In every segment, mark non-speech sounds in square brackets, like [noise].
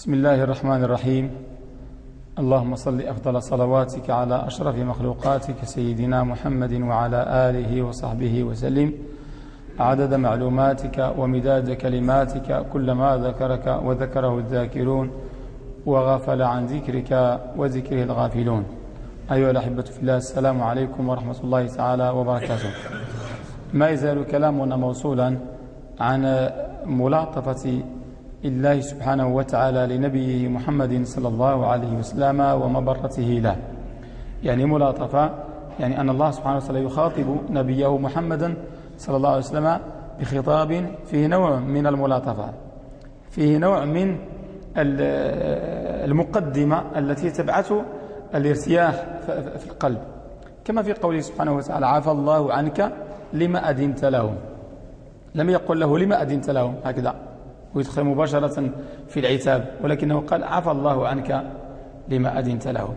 بسم الله الرحمن الرحيم. اللهم صل أفضل صلواتك على أشرف مخلوقاتك سيدنا محمد وعلى آله وصحبه وسلم. عدد معلوماتك ومداد كلماتك كلما ذكرك وذكره الذاكرون وغفل عن ذكرك وذكره الغافلون. أيها الأحبة في الله السلام عليكم ورحمة الله تعالى وبركاته. ما يزال كلامنا موصولا عن ملاطفة الله سبحانه وتعالى لنبيه محمد صلى الله عليه وسلم ومبرته له. يعني ملاطفة يعني أن الله سبحانه وتعالى يخاطب نبيه محمدا صلى الله عليه وسلم بخطاب فيه نوع من الملاطفة فيه نوع من المقدمة التي تبعث الارتياح في القلب. كما في قوله سبحانه وتعالى عفى الله عنك لما أدنت لهم. لم يقل له لما أدنت لهم؟ هكذا. ويدخل مباشرة في العتاب ولكنه قال عفى الله عنك لما أدنت له.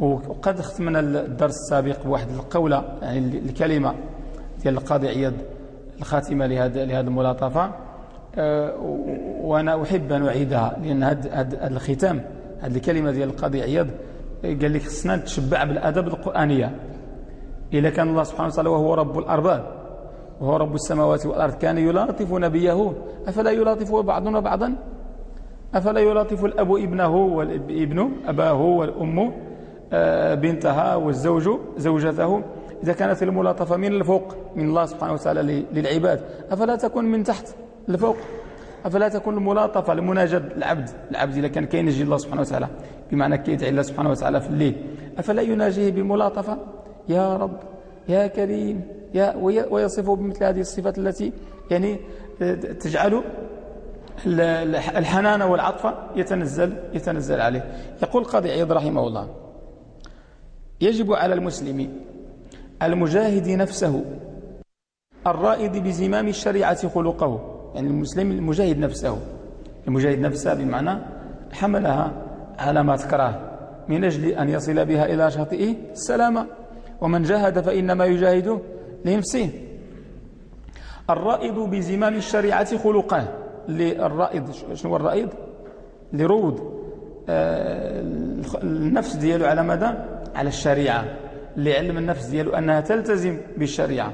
وقد ختمنا الدرس السابق بواحد القولة يعني الكلمة ديال القاضي عياض الخاتمة لهذا لهذه الملاطفة. أه، وأنا أحب أن أعيدها لأن هذا الختام هذه الكلمة ديال القاضي عياض قال لك خصنا نتشبع بالأدب القرآنية. إذا كان الله سبحانه وتعالى وهو رب الأرباب. وهو رب السماوات والأرض كان يلاطف نبيه. أفلا يلاطف بعضنا بعضا؟ أفلا يلاطف الأب ابنه والابن أباه والأم آه، بنتها والزوج زوجته؟ إذا كانت الملاطفة من الفوق من الله سبحانه وتعالى للعباد. أفلا تكون من تحت الفوق؟ أفلا تكون الملاطفة المناجد العبد؟ العبد إذا كان كينجي الله سبحانه وتعالى بمعنى كيدعي الله سبحانه وتعالى في الليل. أفلا يناجيه بملاطفة؟ يا رب يا كريم. ويصفه بمثل هذه الصفات التي يعني تجعل الحنان والعطف يتنزل يتنزل عليه. يقول قاضي عيض رحمه الله يجب على المسلم المجاهد نفسه الرائد بزمام الشريعة خلقه. يعني المسلم المجاهد نفسه المجاهد نفسه بمعنى حملها على ما تكره من أجل أن يصل بها إلى شاطئه السلامة ومن جاهد فإنما يجاهد لنفسه الرائد بزمام الشريعة خلقه للرائد شنو هو الرائد؟ لرود آه، النفس ديالو على ماذا؟ على الشريعة. لعلم النفس ديالو أنها تلتزم بالشريعة.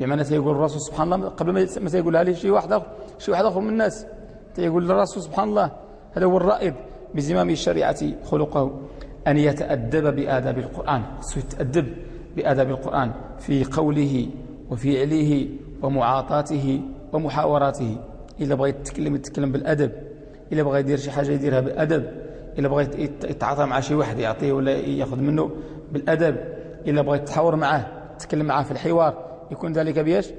بمعنى تيقول الرسول سبحان الله قبل ما تيقولها لي شي واحد آخر شي واحد آخر من الناس تيقول للرسول سبحان الله هذا هو الرائد بزمام الشريعة خلقه أن يتأدب بآداب القرآن. يتأدب. بآداب القرآن في قوله وفعله ومعاطاته ومحاوراته. إلا بغى يتكلم يتكلم بالأدب. إلا بغى يدير شي حاجة يديرها بالأدب. إلا بغى يتعاطى مع شي واحد يعطيه ولا يأخذ منه بالأدب. إلا بغى يتحاور معاه يتكلم معاه في الحوار يكون ذلك بيش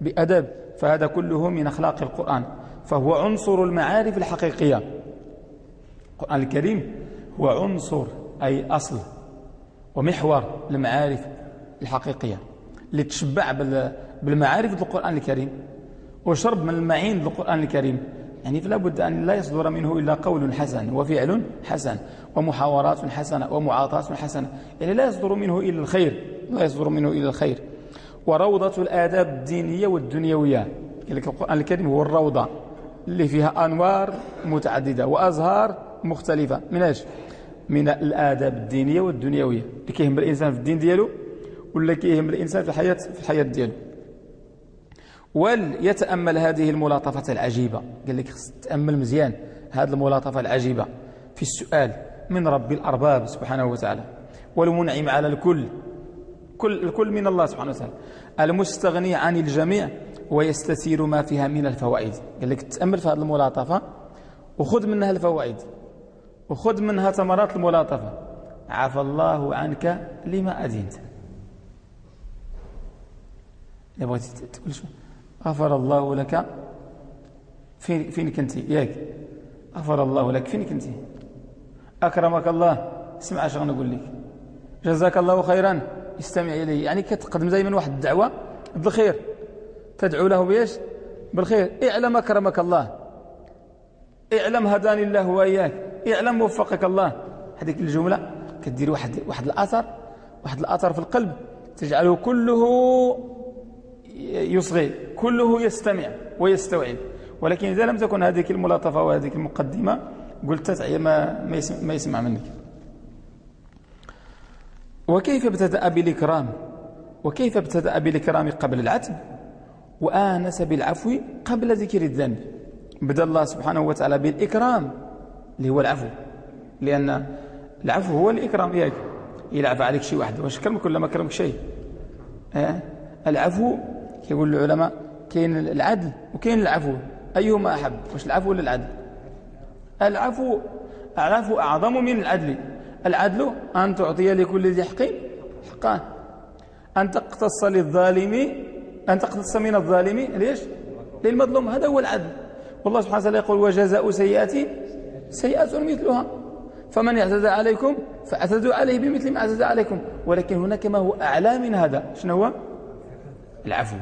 بأدب. فهذا كله من أخلاق القرآن. فهو عنصر المعارف الحقيقية. القرآن الكريم هو عنصر أي أصل ومحور المعارف الحقيقية اللي تشبع بالمعارف القرآن الكريم وشرب من المعين القرآن الكريم. يعني فلا بد أن لا يصدر منه إلا قول حسن وفعل حسن ومحاورات حسنة ومعاطات حسنة. يعني لا يصدر منه إلا الخير لا يصدر منه إلا الخير. وروضة الآداب الدينية والدنيوية لك القرآن الكريم هو الروضة اللي فيها أنوار متعددة وأزهار مختلفة. من إيش من الآداب الدينية والدنيوية. اللي كيهم الإنسان في الدين ديالو ولا كيهم الإنسان في الحياة في الحياة ديالو. وليتأمل هذه الملاطفة العجيبة. قال لك تأمل مزيان هذه الملاطفة العجيبة. في السؤال من رب الأرباب سبحانه وتعالى؟ والمنعم على الكل. كل الكل من الله سبحانه وتعالى. المستغني عن الجميع ويستثير ما فيها من الفوائد. قال لك تأمل في هذه الملاطفة وخذ منها الفوائد. وخذ منها ثمرات الملاطفة. عفى الله عنك لما أذنت. بغيت تقول شو؟ غفر الله لك. فين فين كنتي ياك. غفر الله لك. فين كنتي أكرمك الله. اسمع اش غنقول لك. جزاك الله خيرا. استمع إليه. يعني كتقدم دائما واحد الدعوة بالخير. تدعو له بيش بالخير. اعلم أكرمك الله. اعلم هداني الله وإياك. اعلم وفقك الله. هذيك الجملة كدير واحد واحد الأثر واحد الأثر في القلب. تجعله كله يصغي كله يستمع ويستوعب. ولكن إذا لم تكن هذه الملاطفة وهذه المقدمة قلت تعي ما, ما يسمع منك. وكيف ابتدأ بالإكرام؟ وكيف ابتدأ بالإكرام قبل العتب؟ وآنس بالعفو قبل ذكر الذنب. بدأ الله سبحانه وتعالى بالإكرام اللي هو العفو. لأن العفو هو الإكرام ياك يلعب عليك شيء واحد. واش كرمك ولا ما كرمك شيء. آه؟ العفو يقول العلماء كاين العدل وكاين العفو. أيهما أحب؟ واش العفو ولا العدل؟ العفو العفو أعظم من العدل. العدل أن تعطي لكل ذي حق حقان أن تقتص للظالم أن تقتص من الظالم ليش؟ للمظلوم. هذا هو العدل. والله سبحانه وتعالى يقول وجزاء سيئات سيئات مثلها. فمن اعتدى عليكم فاعتدوا عليه بمثل ما اعتدى عليكم. ولكن هناك ما هو أعلى من هذا. شنو هو؟ العفو.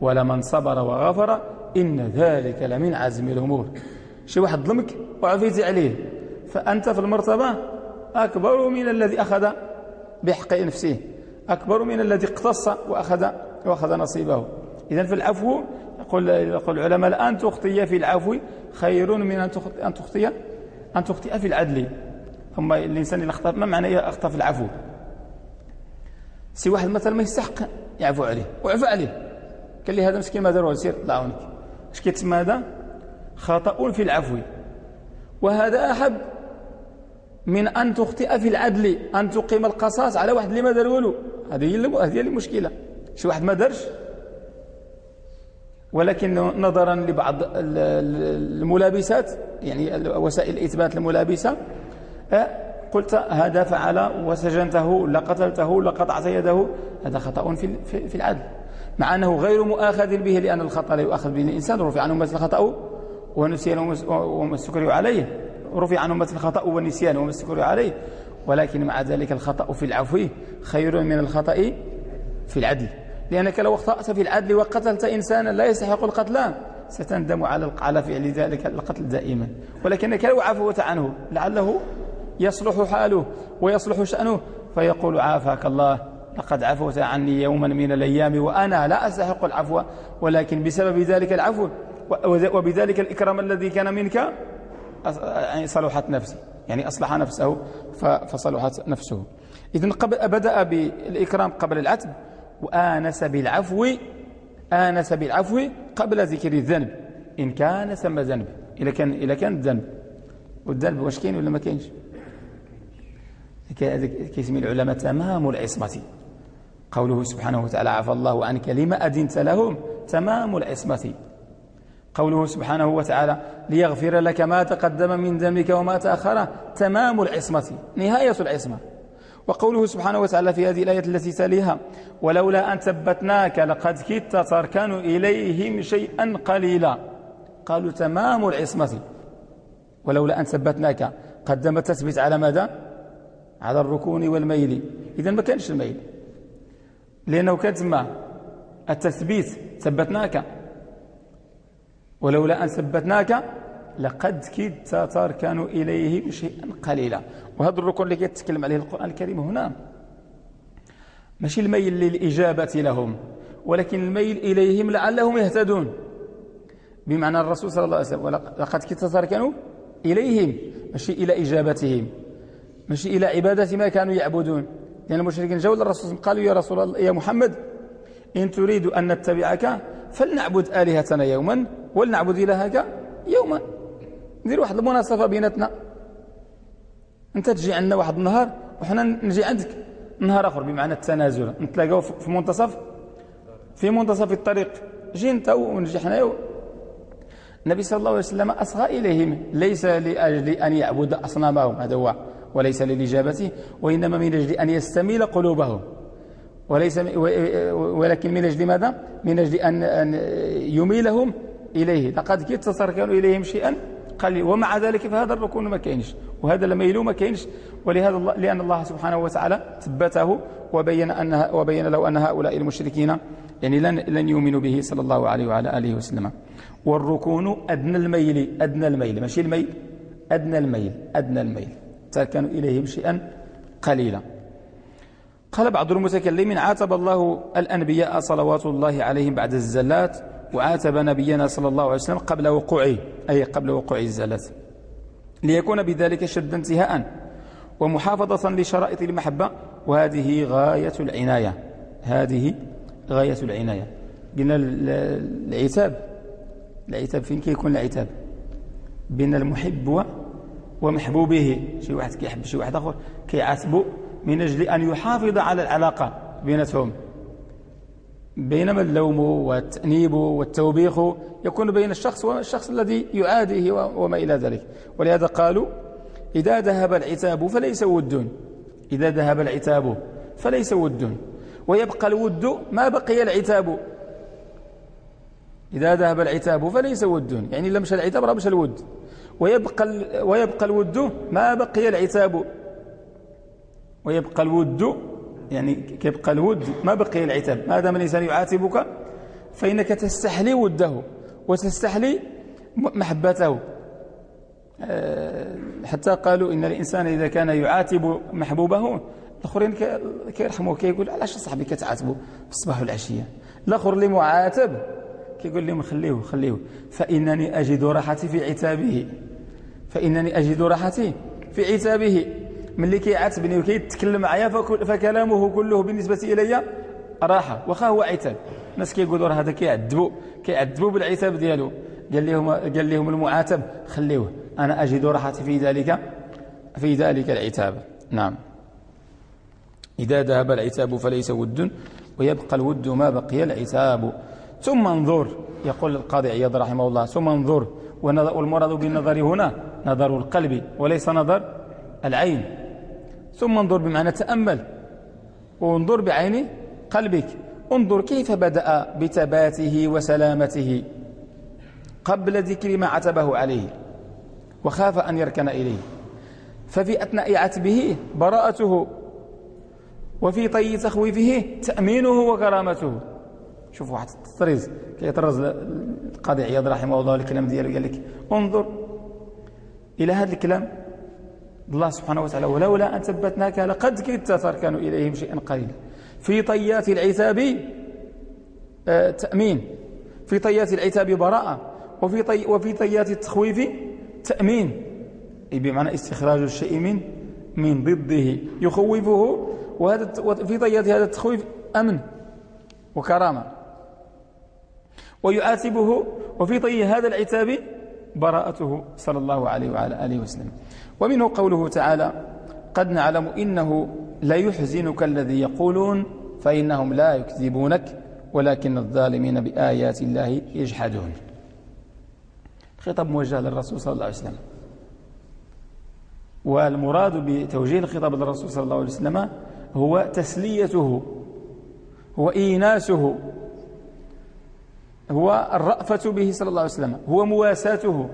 ولمن صبر وغفر إن ذلك لمن عزم الأمور. شي واحد ظلمك وعفيت عليه فأنت في المرتبة أكبر من الذي أخذ بحق نفسه أكبر من الذي اقتص وأخذ, وأخذ نصيبه. إذن في العفو يقول, يقول العلماء الآن تخطي في العفو خير من أن تخطي أن تخطئ في العدل. ثم الإنسان اللي أخطأ ما معنى أخطأ في العفو؟ سي واحد مثلا ما يستحق يعفو عليه وعفو عليه. قال لي هذا مسكين ما دار سير طلع عنك اش كيتسمى هذا؟ خطأ في العفو. وهذا أحب من أن تخطئ في العدل أن تقيم القصاص على واحد اللي ما دار والو. هذه هي المشكلة. شي واحد ما دارش؟ ولكن نظرا لبعض الملابسات يعني وسائل الإثبات الملابسة أه، قلت هذا فعل وسجنته لقتلته لقطعت يده هذا خطأ في العدل. مع أنه غير مؤاخذ به لأن الخطأ لا يؤاخذ به الإنسان رفع عنه مثل الخطأ ونسيان وما استكره عليه. رفع عنه مثل الخطأ والنسيان وما استكره عليه. ولكن مع ذلك الخطأ في العفو خير من الخطأ في العدل. لأنك لو أخطأت في العدل وقتلت إنسانا لا يستحق القتل ستندم على على فعل ذلك القتل دائما. ولكنك لو عفوت عنه لعله يصلح حاله ويصلح شأنه فيقول عافاك الله. لقد عفوت عني يوما من الأيام وأنا لا أستحق العفو ولكن بسبب ذلك العفو وبذلك الإكرام الذي كان منك يعني صلحت نفسي يعني أصلح نفسه فصلحت نفسه. إذن بدأ بالإكرام قبل العتب وآنس بالعفو آنس بالعفو قبل ذكر الذنب إن كان ثم ذنب إذا كان إذا كان الذنب. والذنب واش كاين ولا ما كاينش؟ كيسمي العلماء تمام العصمة. قوله سبحانه وتعالى عفى الله عنك لما أدنت لهم تمام العصمة. قوله سبحانه وتعالى ليغفر لك ما تقدم من ذنبك وما تأخر تمام العصمة نهاية العصمة. وقوله سبحانه وتعالى في هذه الآية التي تليها ولولا أن ثبتناك لقد كدت تركن إليهم شيئا قليلا. قالوا تمام العصمة. ولولا أن ثبتناك قدم التثبيت على ماذا؟ على الركون والميل. إذا ما كانش الميل. لأنه كان تما التثبيت ثبتناك. ولولا أن ثبتناك لقد كدت تركن إليه شيئا قليلا. وهذا الركن اللي يتكلم عليه القرآن الكريم هنا. ماشي الميل للإجابة لهم ولكن الميل إليهم لعلهم يهتدون. بمعنى الرسول صلى الله عليه وسلم لقد كدت تركنوا إليهم. ماشي إلى إجابتهم ماشي إلى عبادة ما كانوا يعبدون. لأن المشركين جاءوا للرسول قالوا يا رسول الله يا محمد إن تريد أن نتبعك فلنعبد آلهتنا يوما ولنعبد إلهك يوما. ندير واحد المناصفة بيناتنا. أنت تجي عندنا واحد النهار وحنا نجي عندك. نهار آخر بمعنى التنازل. نتلاقاو في منتصف في منتصف الطريق. جي أنت ونجي حنايا النبي صلى الله عليه وسلم أصغى إليهم ليس لأجل أن يعبد أصنامهم. هذا هو وليس للإجابة وإنما من أجل أن يستميل قلوبهم وليس ولكن من أجل ماذا؟ من أجل أن يميلهم إليه. لقد كنت تركنوا إليهم شيئا؟ قليل ومع ذلك فهذا الركون ما كاينش وهذا الميل ما كاينش. ولهذا الله لأن الله سبحانه وتعالى ثبته وبين أنها وبين له أن هؤلاء المشركين يعني لن لن يؤمنوا به صلى الله عليه وعلى آله وسلم. والركون أدنى الميل أدنى الميل. ماشي الميل؟ أدنى الميل أدنى الميل. تركنوا إليهم شيئا قليلا. قال بعض المتكلمين عاتب الله الأنبياء صلوات الله عليهم بعد الزلات وعاتب نبينا صلى الله عليه وسلم قبل وقوعه أي قبل وقوع الزلات. ليكون بذلك أشد انتهاء ومحافظة لشرائط المحبة وهذه غاية العناية. هذه غاية العناية. قلنا العتاب. العتاب فين كيكون العتاب؟ بين المحب ومحبوبه. شي واحد كيحب شي واحد آخر كيعاتبه من أجل أن يحافظ على العلاقة بيناتهم. بينما اللوم والتأنيب والتوبيخ يكون بين الشخص والشخص الذي يعاديه وما إلى ذلك. ولهذا قالوا إذا ذهب العتاب فليس ود. إذا ذهب العتاب فليس ود. ويبقى الود ما بقي العتاب. إذا ذهب العتاب فليس ود. يعني لم مشى العتاب راه مشى الود. ويبقى ويبقى الود ما بقي العتاب. ويبقى الود يعني كيبقى الود ما بقي العتاب. ما دام الإنسان يعاتبك؟ فإنك تستحلي وده وتستحلي محبته. آه، حتى قالوا إن الإنسان إذا كان يعاتب محبوبه الآخرين كيرحموه كيقول علاش صاحبي كتعاتبه؟ في الصباح والعشية الآخر اللي معاتب كيقول لهم خليه خليه. فإنني أجد راحتي في عتابه. فإنني أجد راحتي في عتابه. ملي كيعاتبني وكيتكلم معايا فكلامه كله بالنسبة إلي راحة. واخا هو عتاب. الناس كيقولوا راه هذا كيعذبوا. كيعذبوا بالعتاب ديالو. قال لهم قال لهم المعاتب. خليوه أنا أجد راحتي في ذلك في ذلك العتاب. نعم. إذا ذهب العتاب فليس ود ويبقى الود ما بقي العتاب. ثم انظر. يقول القاضي عياض رحمه الله. ثم انظر. والمراد بالنظر هنا نظر القلب وليس نظر العين. ثم انظر بمعنى تأمل. وانظر بعين قلبك. انظر كيف بدأ بتباته وسلامته قبل ذكر ما عتبه عليه. وخاف أن يركن إليه. ففي أثناء عتبه براءته. وفي طي تخويفه تأمينه وكرامته. شوف واحد التطريز كيطرز القاضي عياض رحمه الله الكلام ديالو قال لك انظر إلى هذا الكلام. الله سبحانه وتعالى ولولا أن ثبتناك لقد كدت تركن إليهم شيئا قليلا. في طيات العتاب آه، تأمين. في طيات العتاب براءة. وفي, طي وفي طيات التخويف تأمين. أي بمعنى استخراج الشيء من من ضده. يخوفه وهذا في طيات هذا التخويف أمن وكرامة. ويعاتبه وفي طي هذا العتاب براءته صلى الله عليه وعلى آله وسلم. ومنه قوله تعالى قد نعلم إنه لا يحزنك الذي يقولون فإنهم لا يكذبونك ولكن الظالمين بآيات الله يجحدون. خطاب موجه للرسول صلى الله عليه وسلم. والمراد بتوجيه الخطاب للرسول صلى الله عليه وسلم هو تسليته هو إيناسه هو الرأفة به صلى الله عليه وسلم هو مواساته.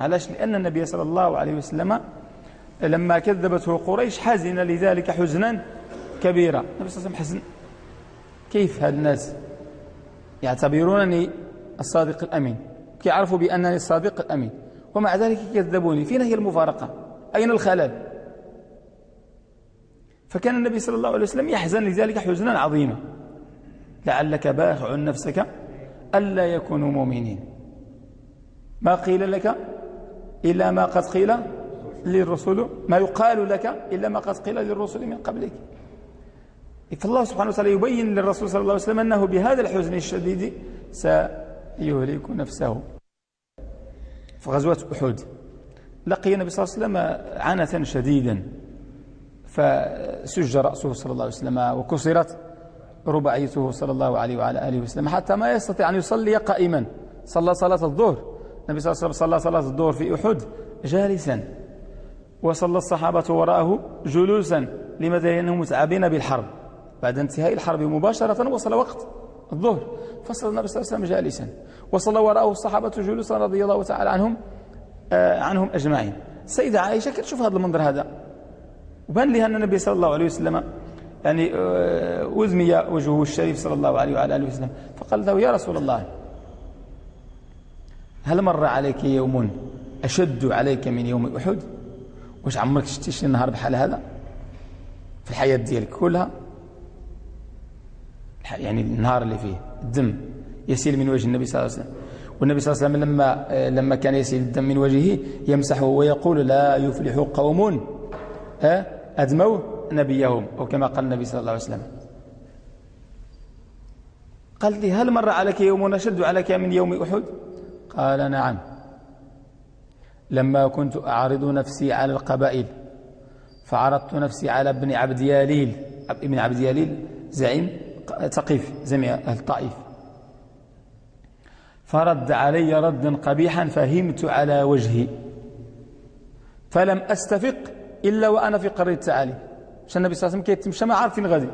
علاش لأن النبي صلى الله عليه وسلم لما كذبته قريش حزن لذلك حزنا كبيرا. النبي صلى الله عليه وسلم حزن. كيف هذا الناس يعتبرونني الصادق الأمين؟ كيعرفوا بأنني الصادق الأمين. ومع ذلك يكذبوني فين هي المفارقة؟ أين الخلل؟ فكان النبي صلى الله عليه وسلم يحزن لذلك حزنا عظيما. لعلك باخع نفسك ألا يكونوا مؤمنين. ما قيل لك؟ إلا ما قد قيل للرسول ما يقال لك إلا ما قد قيل للرسل من قبلك. فالله سبحانه وتعالى يبين للرسول صلى الله عليه وسلم أنه بهذا الحزن الشديد سيهلك نفسه. في غزوة أحد لقي النبي صلى الله عليه وسلم عنة شديدا فسج رأسه صلى الله عليه وسلم وكسرت رباعيته صلى الله عليه وعلى آله وسلم حتى ما يستطيع أن يصلي قائما. صلى صلاة الظهر. النبي صلى الله عليه وسلم صلى صلاة الظهر في أحد جالسا. وصلى الصحابة وراءه جلوسا. لماذا؟ لأنهم متعبين بالحرب. بعد انتهاء الحرب مباشرة وصل وقت الظهر. فصل النبي صلى الله عليه وسلم جالسا. وصلى وراءه الصحابة جلوسا رضي الله تعالى عنهم آه عنهم أجمعين. السيدة عائشة كتشوف هذا المنظر هذا؟ وبان لها أن النبي صلى الله عليه وسلم يعني آه أزمي وجهه الشريف صلى الله عليه وعلى آله وسلم. فقال له يا رسول الله هل مر عليك يوم أشد عليك من يوم أحد؟ واش عمرك شتي شي نهار بحال هذا؟ في الحياة ديالك كلها؟ يعني النهار اللي فيه الدم يسيل من وجه النبي صلى الله عليه وسلم. والنبي صلى الله عليه وسلم لما لما كان يسيل الدم من وجهه يمسحه ويقول لا يفلح قوم أدموا نبيهم أو كما قال النبي صلى الله عليه وسلم. قال لي هل مر عليك يوم أشد عليك من يوم أحد؟ قال نعم. لما كنت أعرض نفسي على القبائل فعرضت نفسي على ابن عبد ياليل ابن عبد ياليل زعيم ثقيف زميع أهل الطائف فرد علي ردا قبيحا فهمت على وجهي. فلم أستفق إلا وأنا في قرية التعالي عشان النبي صلى الله عليه وسلم كيتمشى ما عارفين غادي.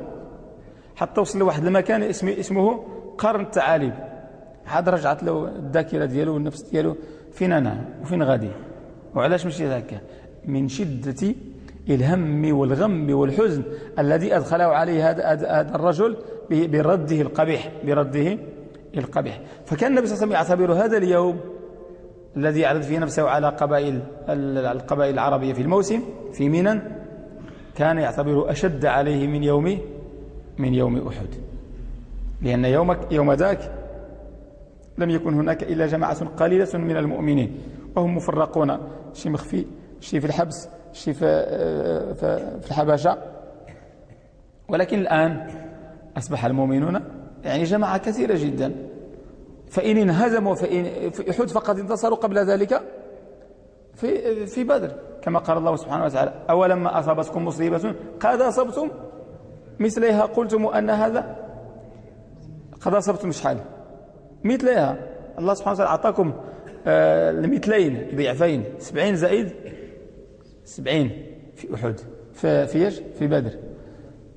حتى وصل لواحد المكان اسمه, اسمه قرن التعاليب عاد رجعت له الذاكرة ديالو والنفس ديالو. فين أنا وفين غادي؟ وعلاش مشي هكا؟ من شدة الهم والغم والحزن الذي أدخله عليه هذا الرجل برده القبيح برده القبيح. فكان النبي صلى الله عليه وسلم يعتبر هذا اليوم الذي يعرض فيه نفسه على قبائل القبائل العربية في الموسم في منى كان يعتبر أشد عليه من يوم من يوم أحد. لأن يومك يوم ذاك لم يكن هناك إلا جماعة قليلة من المؤمنين. وهم مفرقون. شي مخفي شي في الحبس شي في, في الحبشة. ولكن الآن أصبح المؤمنون يعني جماعة كثيرة جدا. فإن انهزموا فإن أحد فقد انتصروا قبل ذلك. في في بدر. كما قال الله سبحانه وتعالى أولما أصابتكم مصيبة قد أصبتم مثلها قلتم أن هذا قد أصبتم شحال مثلها الله سبحانه وتعالى أعطاكم آه، المثلين ضعفين. سبعين زائد سبعين في أحد. في في بدر.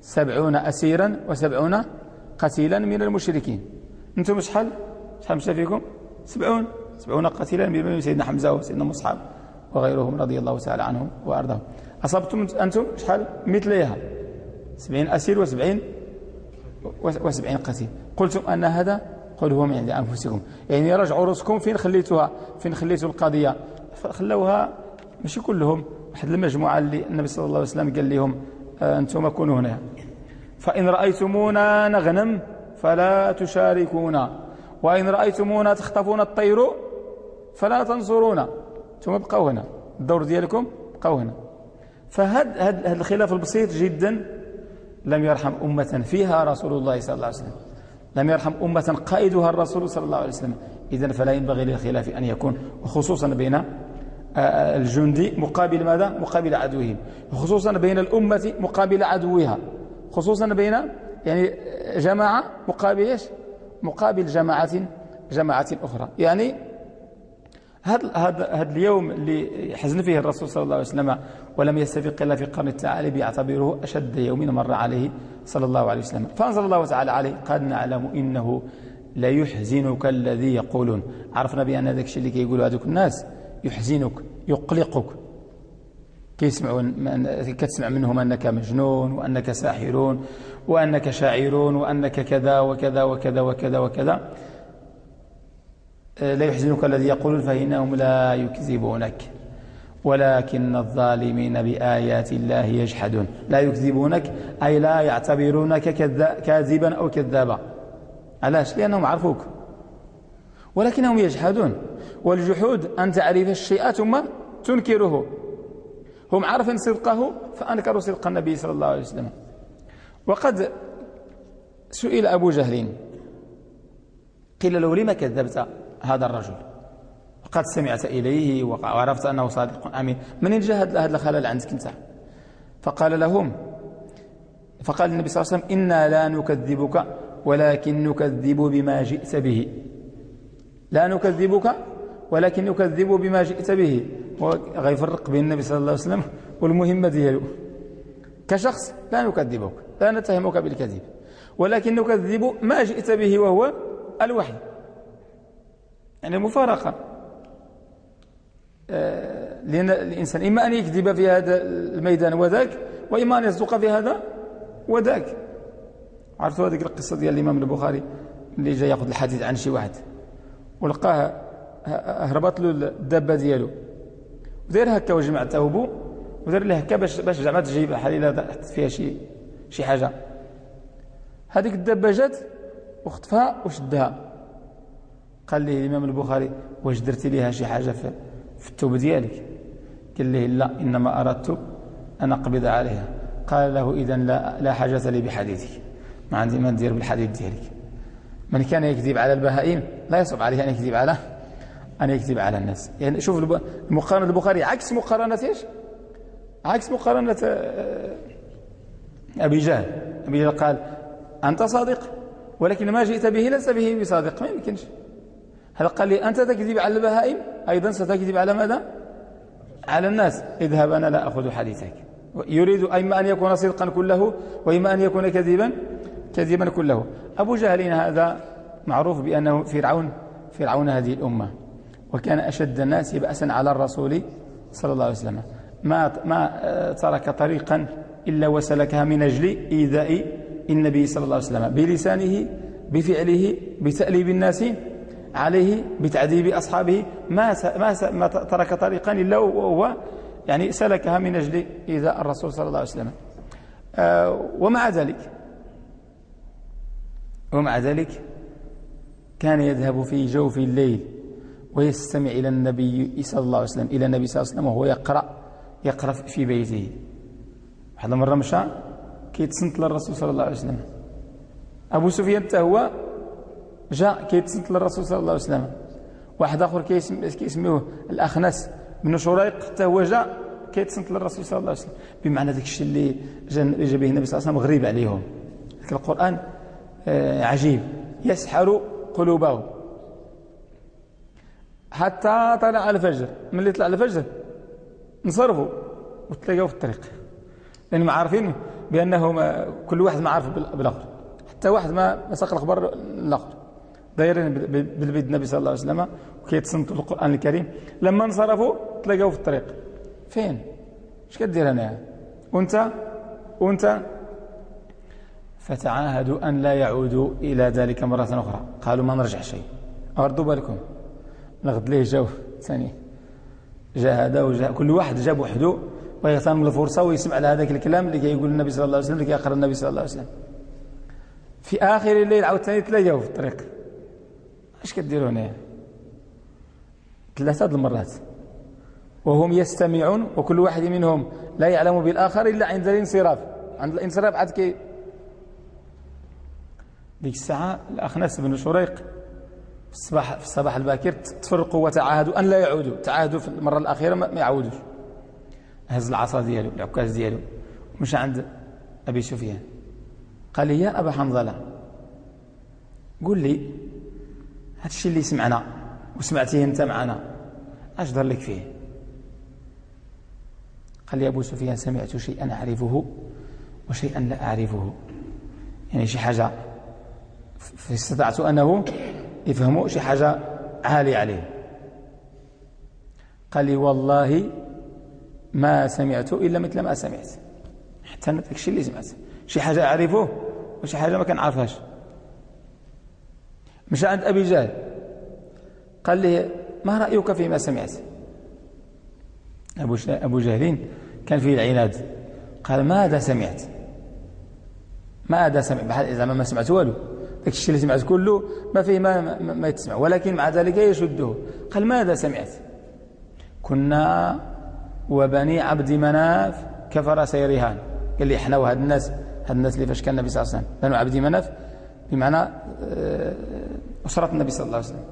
سبعون أسيرا وسبعون قتيلا من المشركين. أنتم شحال شحال مشى فيكم سبعون. سبعون قتيلا من سيدنا حمزة وسيدنا مصعب. وغيرهم رضي الله تعالى عنهم وأرضاهم. أصبتم أنتم شحال مثليها. سبعين أسير وسبعين وسبعين قتيل. قلتم أن هذا قل هو من عند أنفسكم. يعني رجعوا رسكم فين خليتوها؟ فين خليتوا القضية؟ خلوها ماشي كلهم. واحد المجموعة اللي النبي صلى الله عليه وسلم قال لهم آه، أنتم كونوا هنا. فإن رأيتمونا نغنم فلا تشاركونا. وإن رأيتمونا تخطفون الطير فلا تنصرونا. ثم بقوا هنا. الدور ديالكم بقوا هنا. فهذا هذا الخلاف البسيط جدا لم يرحم أمة فيها رسول الله صلى الله عليه وسلم. لم يرحم أمة قائدها الرسول صلى الله عليه وسلم. إذن فلا ينبغي للخلاف أن يكون وخصوصا بين آه، آه، الجندي مقابل ماذا؟ مقابل عدوهم. خصوصا بين الأمة مقابل عدوها. خصوصا بين يعني جماعة مقابل إيش؟ مقابل جماعة جماعة أخرى. يعني هذا هذا اليوم اللي حزن فيه الرسول صلى الله عليه وسلم ولم يستفق إلا في قرن التعالي بيعتبره أشد يوم مر عليه صلى الله عليه وسلم. فأنزل الله تعالى عليه قد نعلم إنه لا يحزنك الذي يقولون. عرفنا بأن ذاك الشيء اللي كيقولوا هذوك الناس يحزنك يقلقك. كيسمعون كتسمع منهم أنك مجنون وأنك ساحرون وأنك شاعرون وأنك كذا وكذا وكذا وكذا وكذا. لا يحزنك الذي يقولون فإنهم لا يكذبونك. ولكن الظالمين بآيات الله يجحدون. لا يكذبونك أي لا يعتبرونك كاذبا أو كذابا. علاش؟ لأنهم عرفوك. ولكنهم يجحدون. والجحود أن تعرف الشيء ثم تنكره. هم عرفوا صدقه فأنكروا صدق النبي صلى الله عليه وسلم. وقد سئل أبو جهل قيل له لما كذبت؟ هذا الرجل. قد سمعت إليه وعرفت أنه صادق أمين. من جاء هذا الخلل عندك أنت؟ فقال لهم فقال النبي صلى الله عليه وسلم إنا لا نكذبك ولكن نكذب بما جئت به. لا نكذبك ولكن نكذب بما جئت به. وغيفرق بين النبي صلى الله عليه وسلم والمهمة دياله كشخص لا نكذبك لا نتهمك بالكذب. ولكن نكذب ما جئت به وهو الوحي. يعني المفارقة آه، لأن الإنسان إما أن يكذب في هذا الميدان وذاك وإما أن يصدق في هذا وذاك. عرفتوا هذه القصة ديال الإمام البخاري اللي جاي ياخذ الحديث عن شي واحد ولقاه هربت له الدابة ديالو. ودير هكا وجمع ثوبه ودار له هكا باش باش زعما تجيب حليله فيها شي شي حاجة. هذيك الدابة جات وخطفها وشدها. قال لي الإمام البخاري واش درتي ليها شي حاجة في, التوب ديالك؟ قال لي لا إنما أردت أن أقبض عليها. قال له إذا لا, لا حاجة لي بحديثك. ما عندي ما ندير بالحديث ديالك. من كان يكذب على البهائم لا يصعب عليه أن يكذب على أن يكذب على الناس. يعني شوف مقارنة البخاري عكس مقارنة إيش؟ عكس مقارنة آه، أبي جهل. أبي جهل قال أنت صادق؟ ولكن ما جئت به لست به بصادق. ما يمكنش. هذا قال لي أنت تكذب على البهائم؟ أيضا ستكذب على ماذا؟ على الناس. اذهب أنا لا أخذ حديثك. يريد إما أن يكون صدقا كله وإما أن يكون كذبا كذبا كله. أبو جهل هذا معروف بأنه فرعون فرعون هذه الأمة. وكان أشد الناس بأسا على الرسول صلى الله عليه وسلم. ما ما ترك طريقا إلا وسلكها من أجل إيذاء النبي صلى الله عليه وسلم. بلسانه بفعله بتأليب الناس. عليه بتعذيب أصحابه ما ما ما ترك طريقا إلا وهو يعني سلكها من أجل إيذاء الرسول صلى الله عليه وسلم. آه، ومع ذلك ومع ذلك كان يذهب في جوف الليل ويستمع إلى النبي صلى الله عليه وسلم إلى النبي صلى الله عليه وسلم وهو يقرأ يقرأ في بيته. واحد مرة مشى كيتصنت للرسول صلى الله عليه وسلم. أبو سفيان حتى هو جاء كيتصنت للرسول صلى الله عليه وسلم. واحد آخر كيسميوه الأخنس بن شريق حتى هو جاء كيتصنت للرسول صلى الله عليه وسلم. بمعنى ذاك الشيء اللي جا به النبي صلى الله عليه وسلم غريب عليهم. القرآن آه، عجيب. يسحر قلوبهم. حتى طلع الفجر. من اللي طلع الفجر؟ انصرفوا وتلاقوا في الطريق. لأنهم عارفين بأنه ما كل واحد ما عارف بالآخر. حتى واحد ما ساق الأخبار الآخر دايرين بالبيت النبي صلى الله عليه وسلم وكيتصنتوا القرآن الكريم. لما انصرفوا تلاقوا في الطريق. فين؟ إيش كدير هنا وانت؟ وانت؟ فتعاهدوا أن لا يعودوا إلى ذلك مرة أخرى. قالوا ما نرجع شيء. أردوا بالكم. نغد ليه جو ثاني. جاء هذا وجاء. كل واحد جاب وحده ويغتنم الفرصة ويسمع على هذاك الكلام اللي كيقول النبي صلى الله عليه وسلم اللي كيقرأ النبي صلى الله عليه وسلم. في آخر الليل عاوتاني تلاقوا في الطريق. إيش كديروا هنا ثلاثة المرات. وهم يستمعون وكل واحد منهم لا يعلم بالآخر إلا عند الانصراف. عند الانصراف عاد كي ديك الساعة الأخنس بن شريق في الصباح في الصباح الباكر تفرقوا وتعاهدوا أن لا يعودوا. تعاهدوا في المرة الأخيرة ما يعودوش. هز العصا ديالو العكاز ديالو. مشى عند أبي سفيان. قال لي يا أبا حنظلة قل لي هذا الشيء اللي سمعنا وسمعتيه أنت معنا اش دار لك فيه؟ قال لي أبو سفيان سمعت شيئا أعرفه وشيئا لا أعرفه. يعني شي حاجة فاستطعت أنه يفهموا شي حاجة عالية عليه. قال لي والله ما سمعت إلا مثل ما سمعت. حتى أنا الشيء اللي سمعت. شي حاجة أعرفه وشي حاجة ما كنعرفهاش. مشى عند أبي جهل. قال لي ما رأيك فيما سمعت؟ أبو, أبو جهلين كان فيه العناد. قال ماذا سمعت؟ ماذا سمعت بحال إذا ما سمعت والو. ذاك الشيء اللي سمعت كله ما فيه ما, ما, ما يتسمع ولكن مع ذلك يشده. قال ماذا سمعت؟ كنا وبني عبد مناف كفر سيرهان. قال لي إحنا وهاد الناس هاد الناس اللي فاش كان النبي صلى الله عليه وسلم بنو عبد مناف بمعنى آه، أسرة النبي صلى الله عليه وسلم.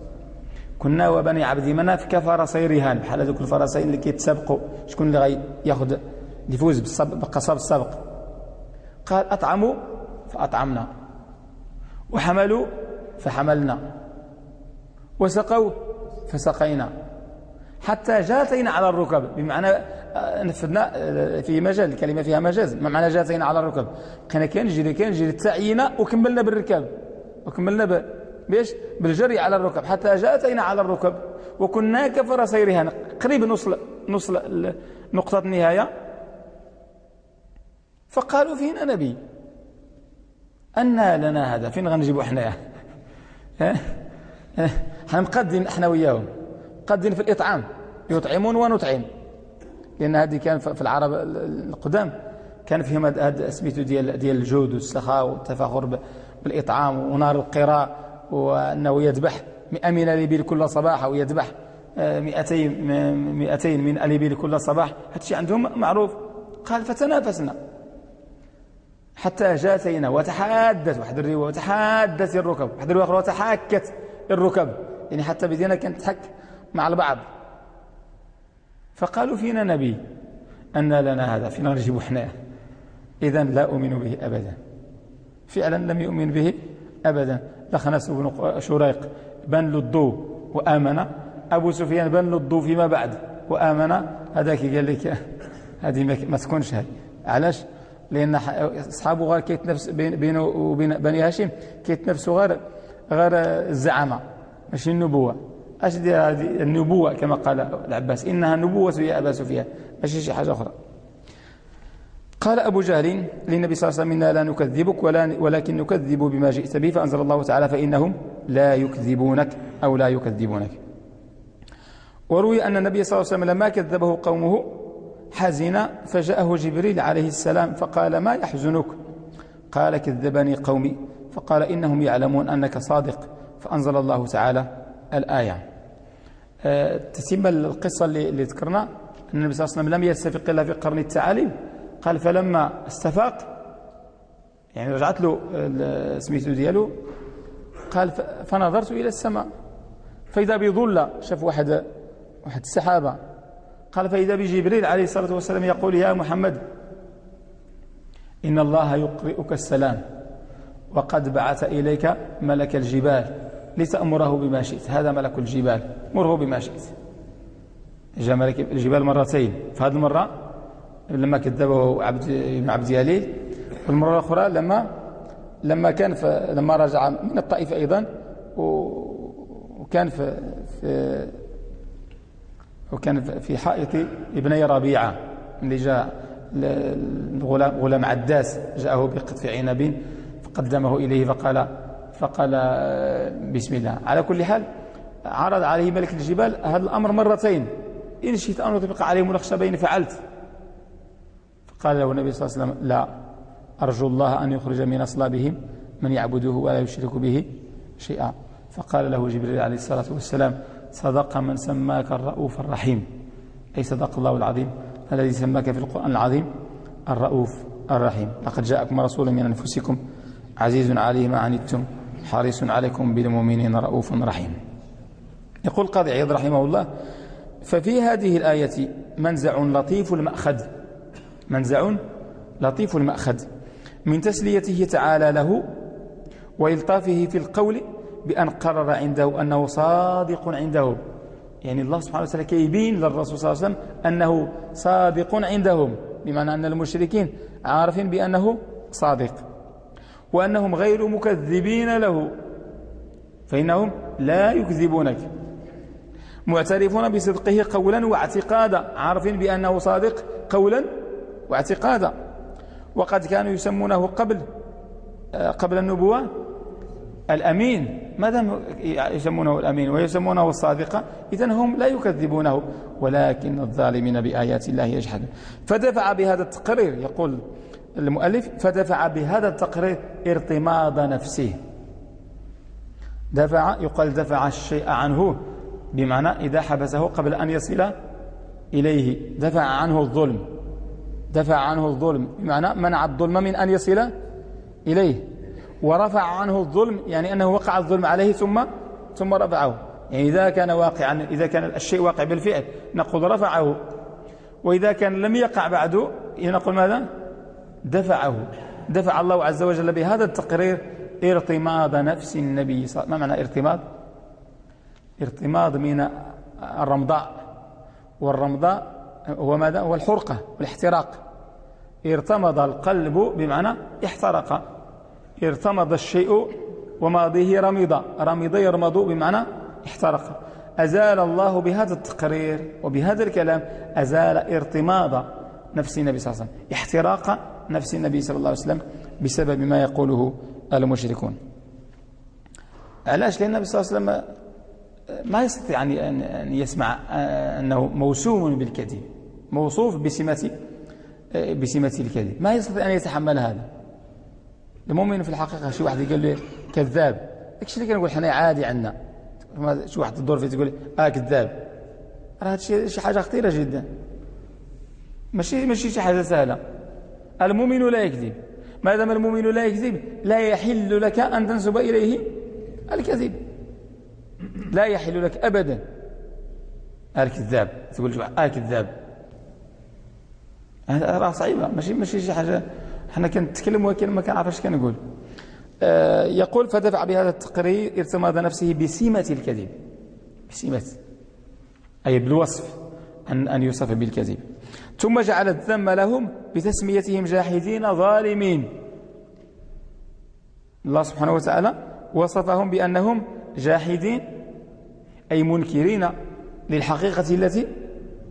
كنا وبني عبد مناف كفر سيرهان بحال هذوك الفرسين اللي كيتسابقوا. شكون اللي غياخذ يفوز بالقصاب السابق قال أطعموا فأطعمنا. وحملوا فحملنا. وسقوا فسقينا. حتى جاتينا على الركب. بمعنى آه، نفذنا آه، في مجال. الكلمة فيها مجاز. ما معنى جاتينا على الركب. كان كنجري كنجري تعينا وكملنا بالركاب وكملنا بيش بالجري على الركب. حتى جاتينا على الركب. وكنا كفر سيرها. قريب نصل نصل نقطة النهاية. فقالوا فينا نبي. أن لنا هذا. فين غنجيبوا إحنا مقدين [laughs] إحنا وياهم. مقدين في الإطعام. يطعمون ونطعم. لأن هذه كان في العرب القدام. كان فيهم هذا سميتو ديال ديال الجود والسخاء والتفاخر بالإطعام ونار القراء. وأنه يذبح مئة من الإبل كل صباح أو يذبح 200 200 من الإبل كل صباح. هذا الشيء عندهم معروف. قال فتنافسنا. حتى جاتينا وتحادث واحد الرواية وتحادث الركب واحد الرواية وتحاكت الركب. يعني حتى بدينا كانت تحك مع البعض. فقالوا فينا نبي أن لنا هذا فينا نجيب حنا إذا لا أؤمن به أبدا. فعلا لم يؤمن به أبدا. لخنس بن شريق بن للضو وآمن. أبو سفيان بن للضو فيما بعد وآمن. هذاك قال لك [laughs] هذه ما تكونش هذه علاش؟ لأن أصحابه غير كيتنفس بينه وبين بني هاشم كيتنفسوا غير غير الزعامة ماشي النبوة. أش هذه النبوة كما قال العباس. إنها نبوة يا أبا سفيان ماشي شي حاجة أخرى. قال أبو جهل للنبي صلى الله عليه وسلم إنا لا نكذبك ولا ولكن نكذب بما جئت به فأنزل الله تعالى فإنهم لا يكذبونك أو لا يكذبونك. وروي أن النبي صلى الله عليه وسلم لما كذبه قومه حزن فجاءه جبريل عليه السلام فقال ما يحزنك؟ قال كذبني قومي. فقال إنهم يعلمون أنك صادق. فأنزل الله تعالى الآية. أه تتم القصة اللي ذكرنا. أن النبي صلى الله عليه وسلم لم يستفق إلا في قرن التعاليم. قال فلما استفاق يعني رجعت له سميتو ديالو قال فنظرت إلى السماء فإذا بظل شاف واحد واحد السحابة قال فإذا بجبريل عليه الصلاة والسلام يقول يا محمد إن الله يقرئك السلام وقد بعث إليك ملك الجبال لتأمره بما شئت هذا ملك الجبال مره بما شئت. جاء ملك الجبال مرتين فهذه المرة لما كذبه عبد ابن عبد يليل والمرة الأخرى لما لما كان لما رجع من الطائف أيضا وكان في, في وكان في حائط ابني ربيعة اللي جاء الغلام غلام عداس جاءه بقطف عنب فقدمه إليه فقال فقال بسم الله. على كل حال عرض عليه ملك الجبال هذا الأمر مرتين. إن شئت أن أطبق عليهم الأخشبين فعلت. فقال له النبي صلى الله عليه وسلم لا أرجو الله أن يخرج من أصلابهم من يعبده ولا يشرك به شيئا. فقال له جبريل عليه الصلاة والسلام صدق من سماك الرؤوف الرحيم. أي صدق الله العظيم الذي سماك في القرآن العظيم الرؤوف الرحيم. لقد جاءكم رسول من أنفسكم عزيز عليه ما عنتم حريص عليكم بالمؤمنين رؤوف رحيم. يقول قاضي عياض رحمه الله ففي هذه الآية منزع لطيف المأخذ منزع لطيف المأخذ. من تسليته تعالى له وإلطافه في القول بأن قرر عنده أنه صادق عنده. يعني الله سبحانه وتعالى كيبين للرسول صلى الله عليه وسلم أنه صادق عندهم. بمعنى أن المشركين عارفين بأنه صادق. وأنهم غير مكذبين له. فإنهم لا يكذبونك. معترفون بصدقه قولا واعتقادا. عارفين بأنه صادق قولا واعتقادا. وقد كانوا يسمونه قبل آه، قبل النبوة الأمين. ما دام يسمونه الأمين؟ ويسمونه الصادق إذن هم لا يكذبونه ولكن الظالمين بآيات الله يجحدون. فدفع بهذا التقرير يقول المؤلف فدفع بهذا التقرير ارتماض نفسه. دفع يقال دفع الشيء عنه بمعنى إذا حبسه قبل أن يصل إليه. دفع عنه الظلم. دفع عنه الظلم. بمعنى منع الظلم من أن يصل إليه. ورفع عنه الظلم يعني أنه وقع الظلم عليه ثم ثم رفعه. يعني إذا كان واقعا إذا كان الشيء واقع بالفعل نقول رفعه. وإذا كان لم يقع بعده نقول ماذا؟ دفعه. دفع الله عز وجل بهذا التقرير ارتماض نفس النبي صلى الله عليه وسلم. ما معنى ارتماض؟ ارتماض من الرمضاء. والرمضاء هو ماذا؟ هو الحرقة والاحتراق. ارتمض القلب بمعنى احترق. ارتمض الشيء وماضيه رمض رمض يرمض بمعنى احترق. أزال الله بهذا التقرير وبهذا الكلام أزال ارتماض نفس النبي صلى الله عليه وسلم. احتراق نفس النبي صلى الله عليه وسلم بسبب ما يقوله المشركون. علاش؟ لأن النبي صلى الله عليه وسلم ما يستطيع أن يسمع أنه موسوم بالكذب. موصوف بسمة بسمة الكذب. ما يستطيع أن يتحمل هذا. المؤمن في الحقيقة شي واحد يقول له كذاب. داكشي اللي كنقول حنا عادي عندنا. شي واحد تدور فيه تقول آه كذاب. راه هادشي شي حاجة خطيرة جدا. ماشي ماشي شي حاجة سهلة. المؤمن لا يكذب. ما دام المؤمن لا يكذب لا يحل لك أن تنسب إليه الكذب. لا يحل لك ابدا. الكذاب. تقول آه كذاب. راه صعيبه ماشي ماشي شي حاجة. حنا كنتكلم ولكن ما كنعرفش كنقول. آه يقول فدفع بهذا التقرير ارتماض نفسه بسمة الكذب. بسمة أي بالوصف أن, أن يوصف بالكذب. ثم جعل الذم لهم بتسميتهم جاحدين ظالمين. الله سبحانه وتعالى وصفهم بأنهم جاحدين أي منكرين للحقيقة التي